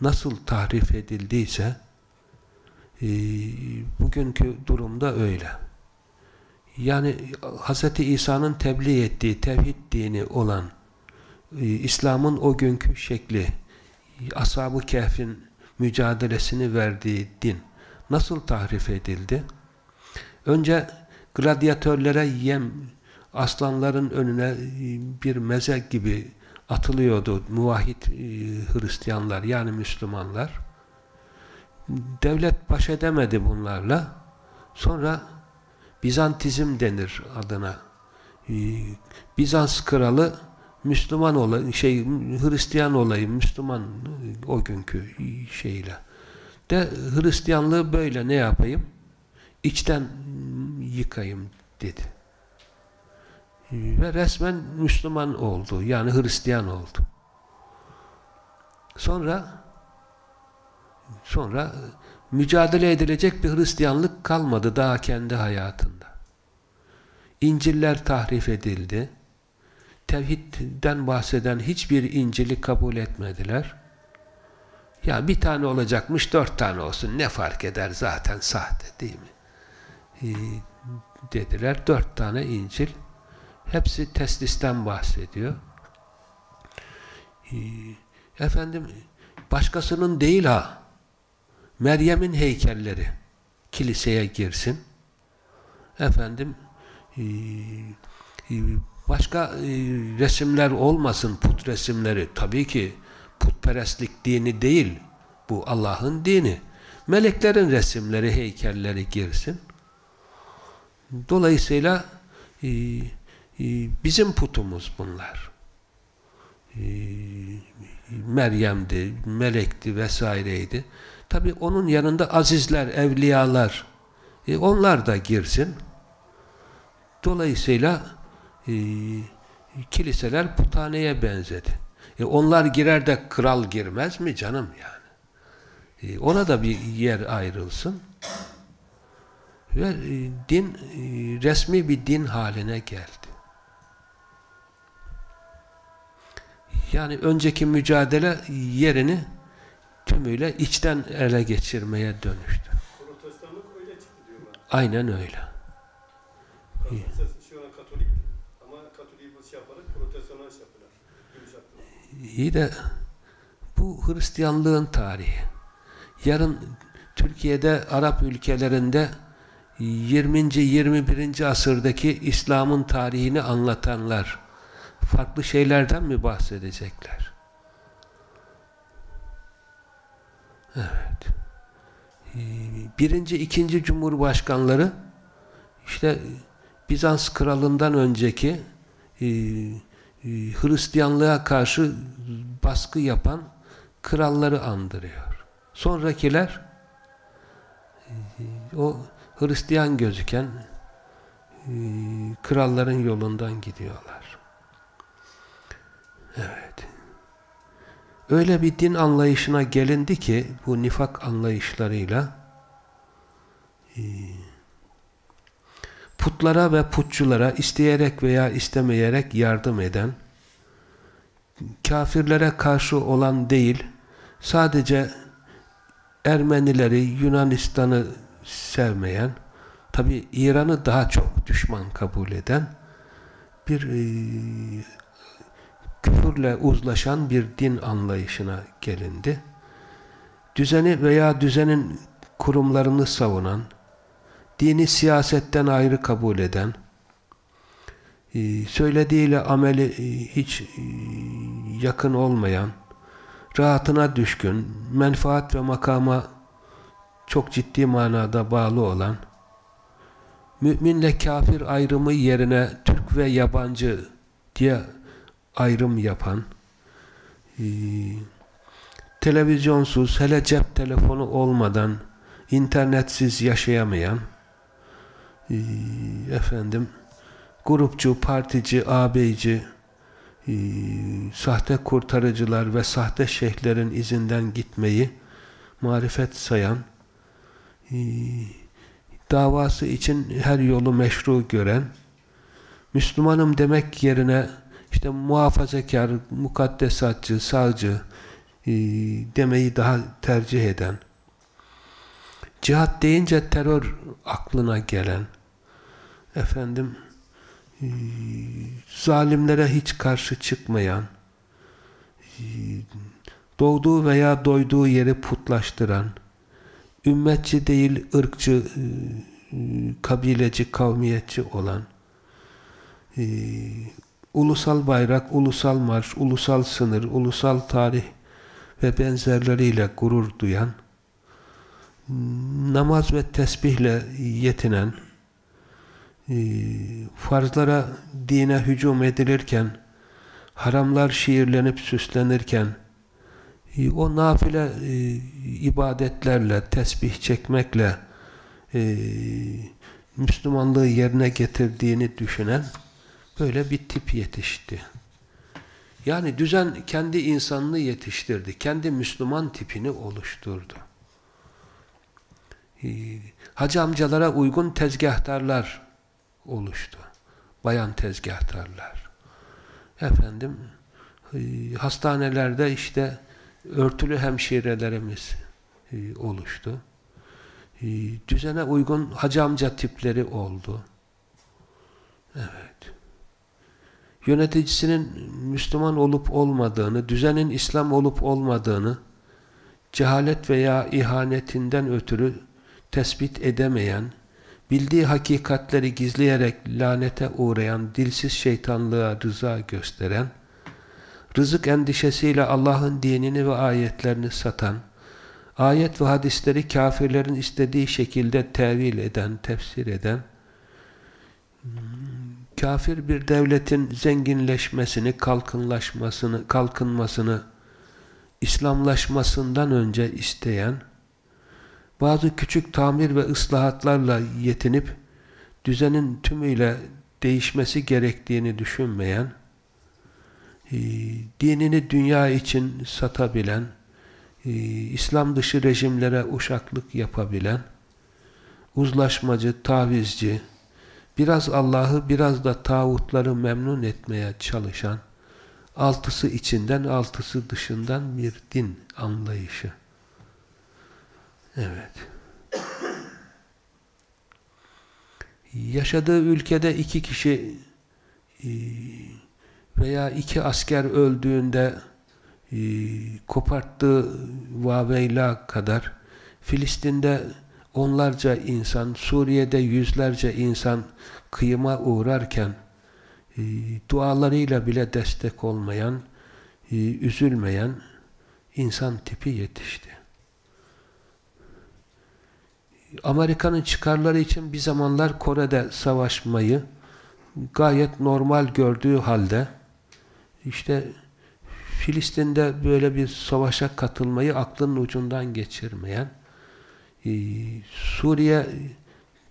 nasıl tahrif edildiyse ee, bugünkü durumda öyle. Yani Hz. İsa'nın tebliğ ettiği tevhid dini olan e, İslam'ın o günkü şekli Ashab-ı Kehf'in mücadelesini verdiği din nasıl tahrif edildi? Önce gladyatörlere yem aslanların önüne e, bir meze gibi atılıyordu muvahhid e, Hristiyanlar yani Müslümanlar devlet baş edemedi bunlarla. Sonra Bizantizm denir adına. Ee, Bizans kralı Müslüman olayı, şey Hristiyan olayı, Müslüman o günkü şeyle. De Hristiyanlığı böyle ne yapayım? İçten yıkayım dedi. Ve resmen Müslüman oldu. Yani Hristiyan oldu. Sonra Sonra mücadele edilecek bir Hristiyanlık kalmadı daha kendi hayatında. İnciller tahrif edildi. Tevhidden bahseden hiçbir İncil'i kabul etmediler. Ya bir tane olacakmış dört tane olsun ne fark eder zaten sahte değil mi? Ee, dediler. Dört tane İncil. Hepsi teslisten bahsediyor. Ee, efendim başkasının değil ha Meryem'in heykelleri kiliseye girsin. Efendim e, başka e, resimler olmasın put resimleri. Tabii ki putperestlik dini değil. Bu Allah'ın dini. Meleklerin resimleri, heykelleri girsin. Dolayısıyla bizim putumuz bunlar. Meryem'di, melekti vesaireydi. Tabi onun yanında azizler, evliyalar, e, onlar da girsin. Dolayısıyla e, kiliseler puthaneye benzedi. E onlar girer de kral girmez mi canım yani? E, ona da bir yer ayrılsın. Ve e, din e, resmi bir din haline geldi. Yani önceki mücadele yerini tümüyle içten ele geçirmeye dönüştü. Protestanlık öyle çıktı diyorlar. Aynen öyle. Katolik, şu an Katolik ama Katolik'i bu şey yaparak protestana şey yaptılar. Yumuşattılar. İyi de bu Hristiyanlığın tarihi. Yarın Türkiye'de Arap ülkelerinde 20. 21. asırdaki İslam'ın tarihini anlatanlar farklı şeylerden mi bahsedecekler? Evet. Birinci, ikinci cumhurbaşkanları işte Bizans kralından önceki e, Hristiyanlığa karşı baskı yapan kralları andırıyor. Sonrakiler e, o Hristiyan gözüken e, kralların yolundan gidiyorlar. Evet. Öyle bir din anlayışına gelindi ki bu nifak anlayışlarıyla putlara ve putçulara isteyerek veya istemeyerek yardım eden, kafirlere karşı olan değil, sadece Ermenileri, Yunanistan'ı sevmeyen, tabi İran'ı daha çok düşman kabul eden, bir e, küfürle uzlaşan bir din anlayışına gelindi. Düzeni veya düzenin kurumlarını savunan, dini siyasetten ayrı kabul eden, e, söylediğiyle ameli e, hiç e, yakın olmayan, rahatına düşkün, menfaat ve makama çok ciddi manada bağlı olan, müminle kafir ayrımı yerine Türk ve yabancı diye ayrım yapan, televizyonsuz, hele cep telefonu olmadan, internetsiz yaşayamayan, efendim, grupçu, partici, ağabeyci, sahte kurtarıcılar ve sahte şeyhlerin izinden gitmeyi marifet sayan, davası için her yolu meşru gören, Müslümanım demek yerine işte muhafazakar, mukaddesatçı, sağcı e, demeyi daha tercih eden, cihat deyince terör aklına gelen, efendim e, zalimlere hiç karşı çıkmayan, e, doğduğu veya doyduğu yeri putlaştıran, ümmetçi değil ırkçı, e, kabileci, kavmiyetçi olan, e, ulusal bayrak, ulusal marş, ulusal sınır, ulusal tarih ve benzerleriyle gurur duyan, namaz ve tesbihle yetinen, e, farzlara dine hücum edilirken, haramlar şiirlenip süslenirken, e, o nafile e, ibadetlerle, tesbih çekmekle Müslümanlığı yerine getirdiğini düşünen böyle bir tip yetişti. Yani düzen kendi insanını yetiştirdi. Kendi Müslüman tipini oluşturdu. Hacı amcalara uygun tezgahtarlar oluştu. Bayan tezgahtarlar. Efendim hastanelerde işte örtülü hemşirelerimiz oluştu. Düzene uygun hacı amca tipleri oldu. Evet. Yöneticisinin Müslüman olup olmadığını, düzenin İslam olup olmadığını, cehalet veya ihanetinden ötürü tespit edemeyen, bildiği hakikatleri gizleyerek lanete uğrayan, dilsiz şeytanlığa rıza gösteren, rızık endişesiyle Allah'ın dinini ve ayetlerini satan, ayet ve hadisleri kafirlerin istediği şekilde tevil eden, tefsir eden, kafir bir devletin zenginleşmesini, kalkınlaşmasını, kalkınmasını, İslamlaşmasından önce isteyen, bazı küçük tamir ve ıslahatlarla yetinip, düzenin tümüyle değişmesi gerektiğini düşünmeyen, e, dinini dünya için satabilen, e, İslam dışı rejimlere uşaklık yapabilen, uzlaşmacı, tavizci, biraz Allah'ı biraz da tağutları memnun etmeye çalışan, altısı içinden altısı dışından bir din anlayışı. Evet. Yaşadığı ülkede iki kişi e, veya iki asker öldüğünde e, koparttığı vaveyla kadar Filistin'de onlarca insan, Suriye'de yüzlerce insan kıyıma uğrarken e, dualarıyla bile destek olmayan, üzülmeyen insan tipi yetişti. Amerika'nın çıkarları için bir zamanlar Kore'de savaşmayı gayet normal gördüğü halde işte Filistin'de böyle bir savaşa katılmayı aklının ucundan geçirmeyen e, Suriye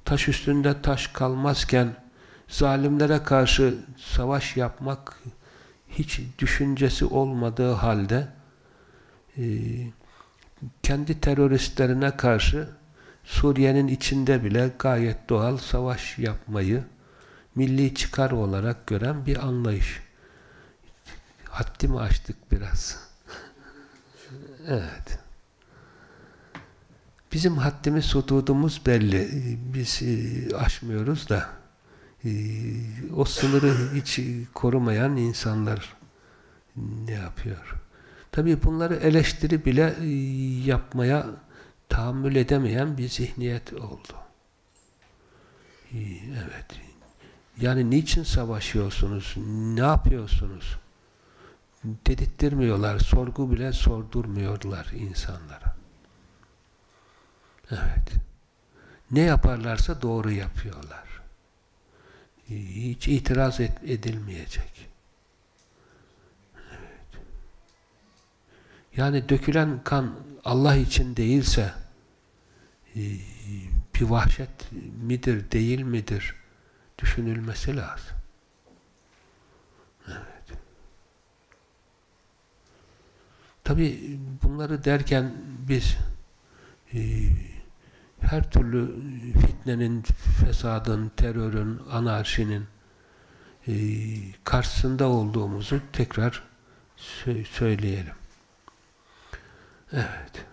taş üstünde taş kalmazken zalimlere karşı savaş yapmak hiç düşüncesi olmadığı halde e, kendi teröristlerine karşı Suriye'nin içinde bile gayet doğal savaş yapmayı milli çıkar olarak gören bir anlayış. Haddimi açtık biraz. evet. Bizim haddimiz, hududumuz belli. Biz e, aşmıyoruz da e, o sınırı hiç korumayan insanlar ne yapıyor? Tabii bunları eleştiri bile e, yapmaya tahammül edemeyen bir zihniyet oldu. Evet. Yani niçin savaşıyorsunuz? Ne yapıyorsunuz? Dedirttirmiyorlar. Sorgu bile sordurmuyorlar insanlara. Evet. Ne yaparlarsa doğru yapıyorlar. Hiç itiraz edilmeyecek. Yani dökülen kan Allah için değilse bir vahşet midir, değil midir düşünülmesi lazım. Evet. Tabi bunları derken biz e, her türlü fitnenin, fesadın, terörün, anarşinin e, karşısında olduğumuzu tekrar söyleyelim. Evet.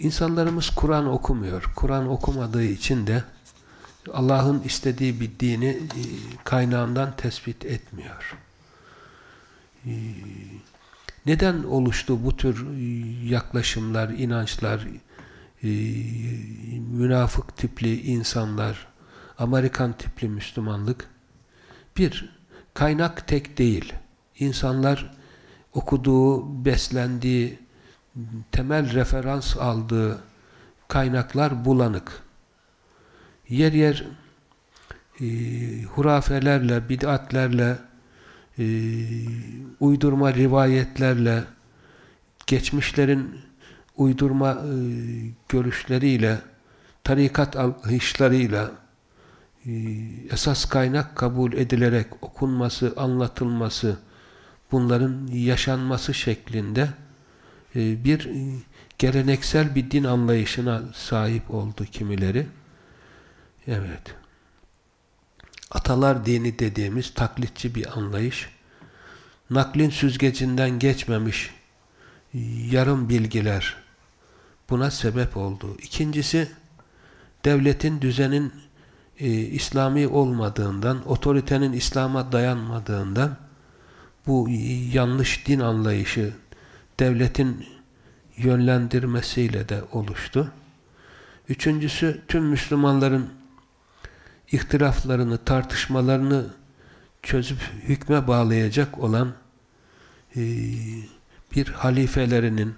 İnsanlarımız Kur'an okumuyor. Kur'an okumadığı için de Allah'ın istediği bir dini e, kaynağından tespit etmiyor. E, neden oluştu bu tür e, yaklaşımlar, inançlar, münafık tipli insanlar, Amerikan tipli Müslümanlık? Bir, kaynak tek değil. İnsanlar okuduğu, beslendiği, temel referans aldığı kaynaklar bulanık. Yer yer e, hurafelerle, bid'atlerle, e, uydurma rivayetlerle, geçmişlerin uydurma e, görüşleriyle, tarikat anlayışlarıyla e, esas kaynak kabul edilerek okunması, anlatılması, bunların yaşanması şeklinde bir e, geleneksel bir din anlayışına sahip oldu kimileri. Evet. Atalar dini dediğimiz taklitçi bir anlayış. Naklin süzgecinden geçmemiş yarım bilgiler buna sebep oldu. İkincisi devletin düzenin e, İslami olmadığından, otoritenin İslam'a dayanmadığından bu yanlış din anlayışı devletin yönlendirmesiyle de oluştu. Üçüncüsü tüm Müslümanların ihtilaflarını, tartışmalarını çözüp hükme bağlayacak olan e, bir halifelerinin,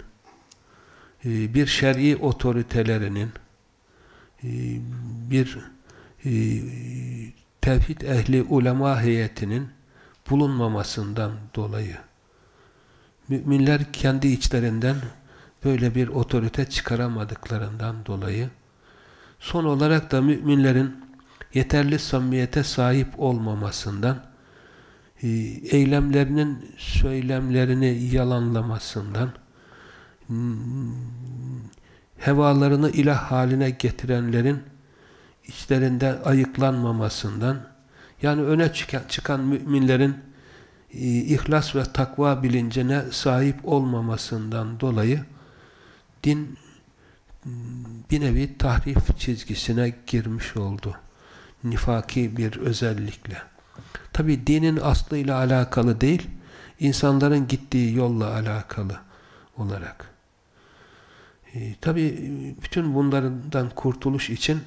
e, bir şer'i otoritelerinin, e, bir tevhid ehli ulema heyetinin bulunmamasından dolayı müminler kendi içlerinden böyle bir otorite çıkaramadıklarından dolayı son olarak da müminlerin yeterli samimiyete sahip olmamasından e, eylemlerinin söylemlerini yalanlamasından hmm, hevalarını ilah haline getirenlerin içlerinde ayıklanmamasından yani öne çıkan, çıkan müminlerin ihlas ve takva bilincine sahip olmamasından dolayı din hmm, bir nevi tahrif çizgisine girmiş oldu. Nifaki bir özellikle. Tabi dinin aslıyla alakalı değil, insanların gittiği yolla alakalı olarak. E, Tabi bütün bunlardan kurtuluş için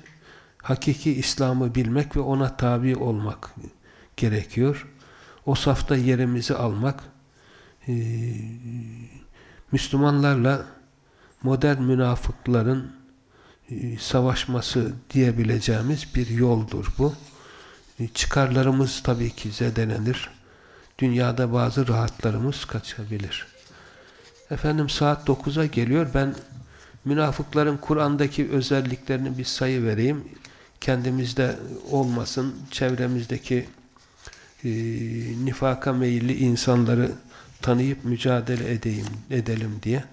hakiki İslam'ı bilmek ve ona tabi olmak gerekiyor. O safta yerimizi almak, e, Müslümanlarla modern münafıkların e, savaşması diyebileceğimiz bir yoldur bu. E, çıkarlarımız tabii ki zedelenir. Dünyada bazı rahatlarımız kaçabilir. Efendim saat 9'a geliyor. Ben münafıkların Kur'an'daki özelliklerini bir sayı vereyim. Kendimizde olmasın, çevremizdeki e, nifaka meyilli insanları tanıyıp mücadele edeyim, edelim diye.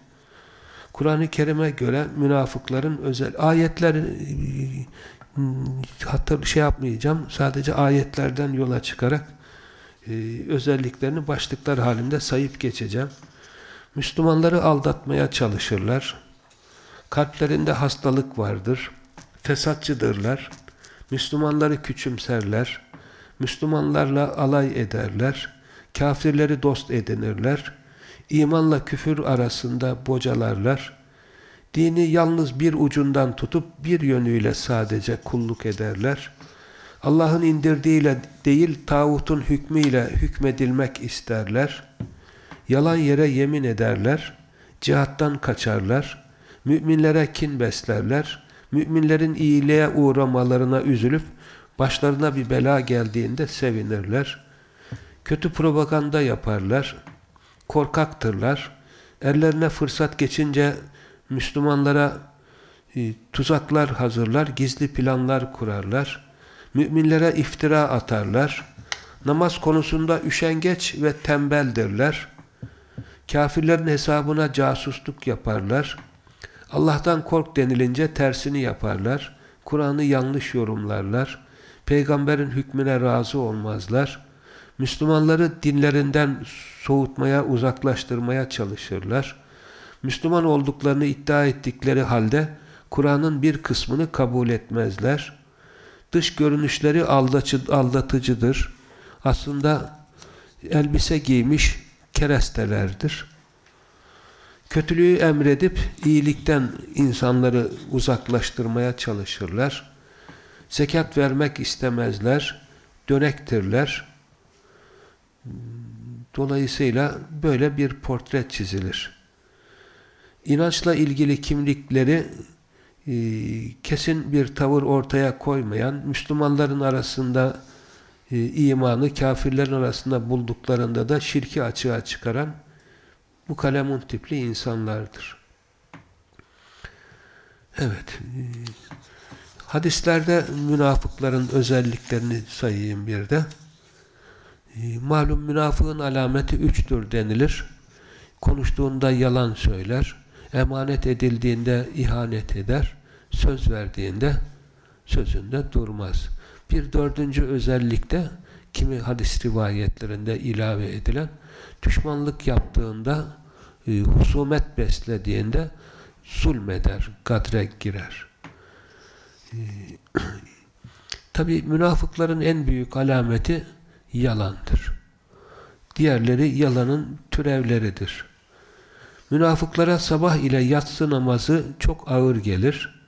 Kur'an-ı Kerim'e göre münafıkların özel ayetler e, hatta şey yapmayacağım. Sadece ayetlerden yola çıkarak e, özelliklerini başlıklar halinde sayıp geçeceğim. Müslümanları aldatmaya çalışırlar. Kalplerinde hastalık vardır. Fesatçıdırlar. Müslümanları küçümserler. Müslümanlarla alay ederler. Kafirleri dost edinirler. İmanla küfür arasında bocalarlar. Dini yalnız bir ucundan tutup bir yönüyle sadece kulluk ederler. Allah'ın indirdiğiyle değil, tağutun hükmüyle hükmedilmek isterler. Yalan yere yemin ederler. Cihattan kaçarlar. Müminlere kin beslerler. Müminlerin iyiliğe uğramalarına üzülüp başlarına bir bela geldiğinde sevinirler. Kötü propaganda yaparlar. Korkaktırlar. Ellerine fırsat geçince Müslümanlara e, tuzaklar hazırlar, gizli planlar kurarlar. Müminlere iftira atarlar. Namaz konusunda üşengeç ve tembeldirler. Kafirlerin hesabına casusluk yaparlar. Allah'tan kork denilince tersini yaparlar. Kur'an'ı yanlış yorumlarlar. Peygamberin hükmüne razı olmazlar. Müslümanları dinlerinden soğutmaya, uzaklaştırmaya çalışırlar. Müslüman olduklarını iddia ettikleri halde Kur'an'ın bir kısmını kabul etmezler. Dış görünüşleri aldatıcıdır. Aslında elbise giymiş kerestelerdir. Kötülüğü emredip iyilikten insanları uzaklaştırmaya çalışırlar. Zekat vermek istemezler. Dönektirler. Dolayısıyla böyle bir portre çizilir. İnançla ilgili kimlikleri e, kesin bir tavır ortaya koymayan, Müslümanların arasında e, imanı, kafirlerin arasında bulduklarında da şirki açığa çıkaran bu kalemun tipli insanlardır. Evet. Hadislerde münafıkların özelliklerini sayayım bir de. E, malum münafığın alameti üçtür denilir. Konuştuğunda yalan söyler, emanet edildiğinde ihanet eder, söz verdiğinde sözünde durmaz. Bir dördüncü özellikte kimi hadis rivayetlerinde ilave edilen düşmanlık yaptığında e, husumet beslediğinde zulmeder, kadre girer. *clears throat* E, Tabi münafıkların en büyük alameti yalandır. Diğerleri yalanın türevleridir. Münafıklara sabah ile yatsı namazı çok ağır gelir.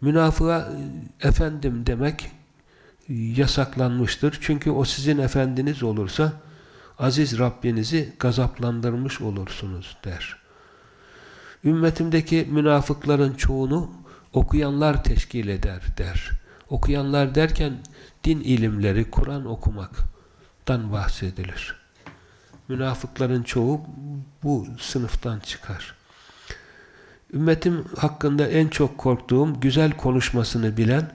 Münafığa efendim demek yasaklanmıştır. Çünkü o sizin efendiniz olursa aziz Rabbinizi gazaplandırmış olursunuz der. Ümmetimdeki münafıkların çoğunu okuyanlar teşkil eder der. Okuyanlar derken din ilimleri, Kur'an okumaktan bahsedilir. Münafıkların çoğu bu sınıftan çıkar. Ümmetim hakkında en çok korktuğum güzel konuşmasını bilen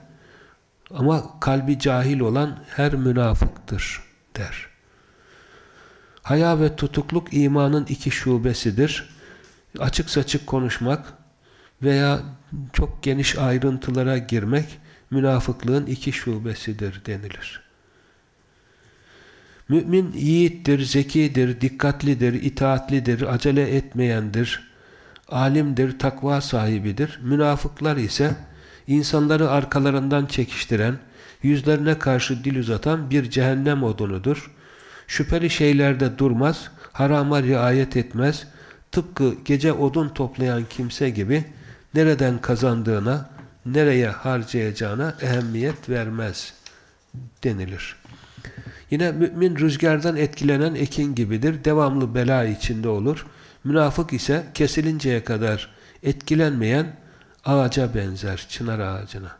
ama kalbi cahil olan her münafıktır der. Haya ve tutukluk imanın iki şubesidir. Açık saçık konuşmak veya çok geniş ayrıntılara girmek münafıklığın iki şubesidir denilir. Mümin yiğittir, zekidir, dikkatlidir, itaatlidir, acele etmeyendir, alimdir, takva sahibidir. Münafıklar ise insanları arkalarından çekiştiren, yüzlerine karşı dil uzatan bir cehennem odunudur. Şüpheli şeylerde durmaz, harama riayet etmez, tıpkı gece odun toplayan kimse gibi nereden kazandığına, nereye harcayacağına ehemmiyet vermez denilir. Yine mümin rüzgardan etkilenen ekin gibidir. Devamlı bela içinde olur. Münafık ise kesilinceye kadar etkilenmeyen ağaca benzer, çınar ağacına.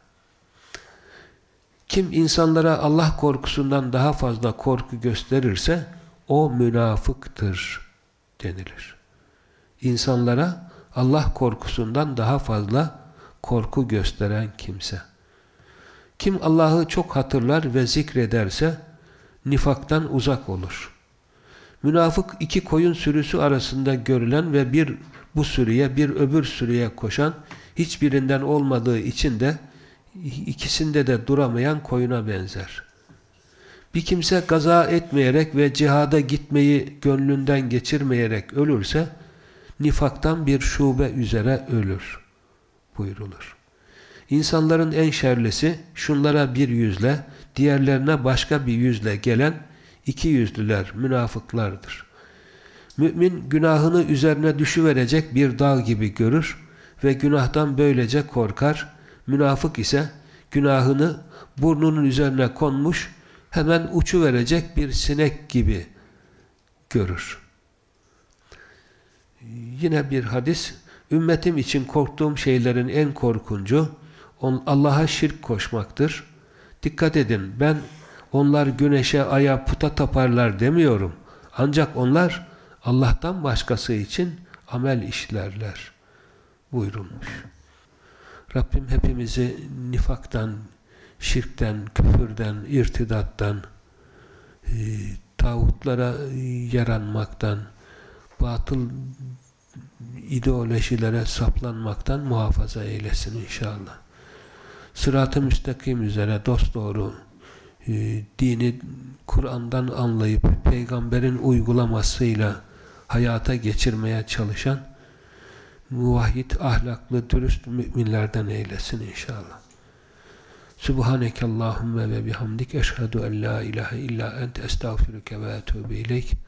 Kim insanlara Allah korkusundan daha fazla korku gösterirse o münafıktır denilir. İnsanlara Allah korkusundan daha fazla korku gösteren kimse. Kim Allah'ı çok hatırlar ve zikrederse nifaktan uzak olur. Münafık iki koyun sürüsü arasında görülen ve bir bu sürüye bir öbür sürüye koşan hiçbirinden olmadığı için de ikisinde de duramayan koyuna benzer. Bir kimse gaza etmeyerek ve cihada gitmeyi gönlünden geçirmeyerek ölürse nifaktan bir şube üzere ölür buyrulur. İnsanların en şerlisi şunlara bir yüzle, diğerlerine başka bir yüzle gelen iki yüzlüler, münafıklardır. Mümin günahını üzerine düşüverecek bir dağ gibi görür ve günahtan böylece korkar. Münafık ise günahını burnunun üzerine konmuş hemen uçu verecek bir sinek gibi görür. Yine bir hadis, ümmetim için korktuğum şeylerin en korkuncu Allah'a şirk koşmaktır. Dikkat edin ben onlar güneşe, aya, puta taparlar demiyorum. Ancak onlar Allah'tan başkası için amel işlerler buyurulmuş. Rabbim hepimizi nifaktan, şirkten, küfürden, irtidattan, e, tağutlara yaranmaktan, batıl ideolojilere saplanmaktan muhafaza eylesin inşallah. Sırat-ı müstakim üzere dosdoğru e, dini Kur'an'dan anlayıp peygamberin uygulamasıyla hayata geçirmeye çalışan muvahhid, ahlaklı, dürüst müminlerden eylesin inşallah. Subhaneke Allahümme ve bihamdik eşhedü en la ilahe illa ente estağfiruke ve etûbü ileyk